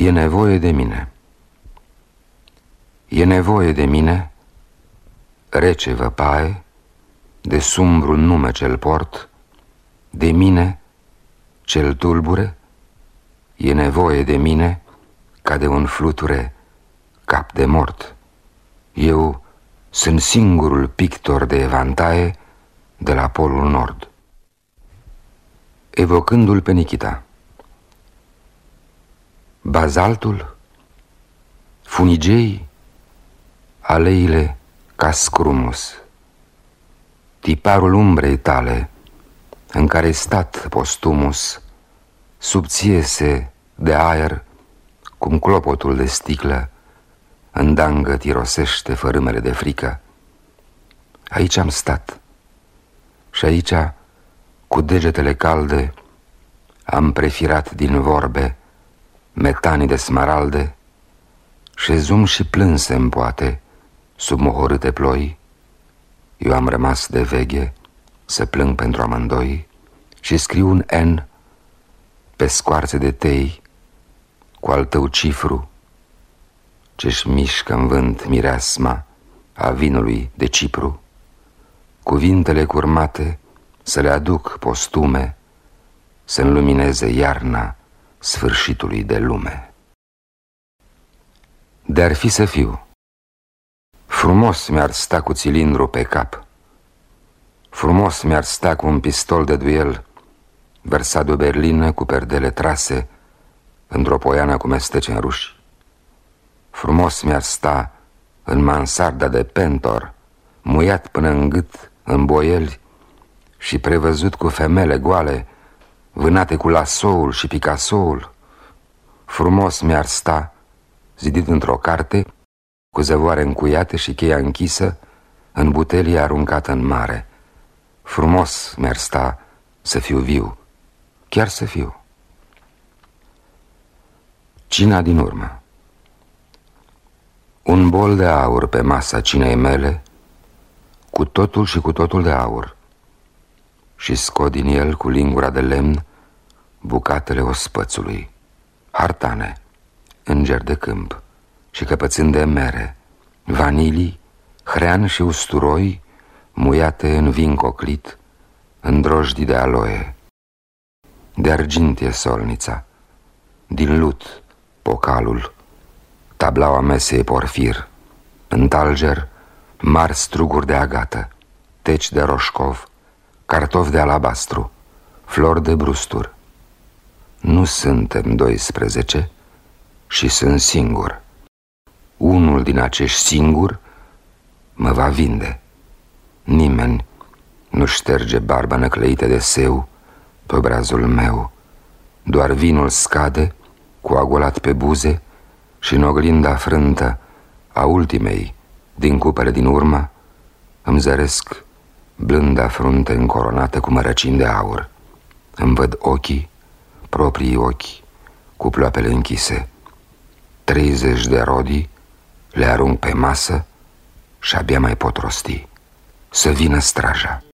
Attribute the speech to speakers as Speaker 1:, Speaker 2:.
Speaker 1: E nevoie de mine. E nevoie de mine Rece văpaie De sumbru nume cel port De mine Cel tulbure. E nevoie de mine Ca de un fluture Cap de mort. Eu sunt singurul pictor de evantaie De la polul nord. Evocându-l pe Nikita Bazaltul, funigei, aleile ca scrumus, tiparul umbrei tale, în care stat postumus, subțiese de aer, cum clopotul de sticlă, în dangă tirosește fărâmele de frică. Aici am stat. Și aici, cu degetele calde, am prefirat din vorbe metanii de smaralde, șezum și plânsem, poate, sub mohorâte ploi. Eu am rămas de veche să plâng pentru amândoi și scriu un N pe scoarțe de tei cu al tău cifru ce-și mișcă în vânt mireasma a vinului de Cipru. Cuvintele curmate să le aduc postume, să înlumineze iarna sfârșitului de lume. De-ar fi să fiu, frumos mi-ar sta cu cilindru pe cap, frumos mi-ar sta cu un pistol de duel, versat de o berlină cu perdele trase într-o poiană cu mestece în ruși. Frumos mi-ar sta în mansarda de pentor, muiat până în gât, în boieli și prevăzut cu femele goale, vânate cu lasoul și Picassoul, frumos mi-ar sta, zidit într-o carte, cu zăvoare încuiate și cheia închisă, în butelie aruncată în mare. Frumos mi-ar sta să fiu viu, chiar să fiu. Cina din urmă Un bol de aur pe masa cinei mele, cu totul și cu totul de aur, și scot din el cu lingura de lemn bucatele ospățului, hartane, înger de câmp și căpățând de mere, vanilii, hrean și usturoi, muiate în vin coclit, în drojdii de aloe. De argint e solnița, din lut pocalul, tablaua mesei porfir, în talger, mari struguri de agată, teci de roșcov, cartofi de alabastru, flori de brustur. Nu suntem 12 și sunt singur. Unul din acești singur mă va vinde. Nimeni nu șterge barba năclăită de seu pe obrazul meu. Doar vinul scade, coagulat pe buze și în oglinda frântă a ultimei din cupele din urmă îmi zăresc blânda frunte încoronată cu mărăcini de aur. Îmi văd ochii proprii ochi, cu ploapele închise. Treizeci de rodii le arunc pe masă și abia mai pot rosti. Să vină straja.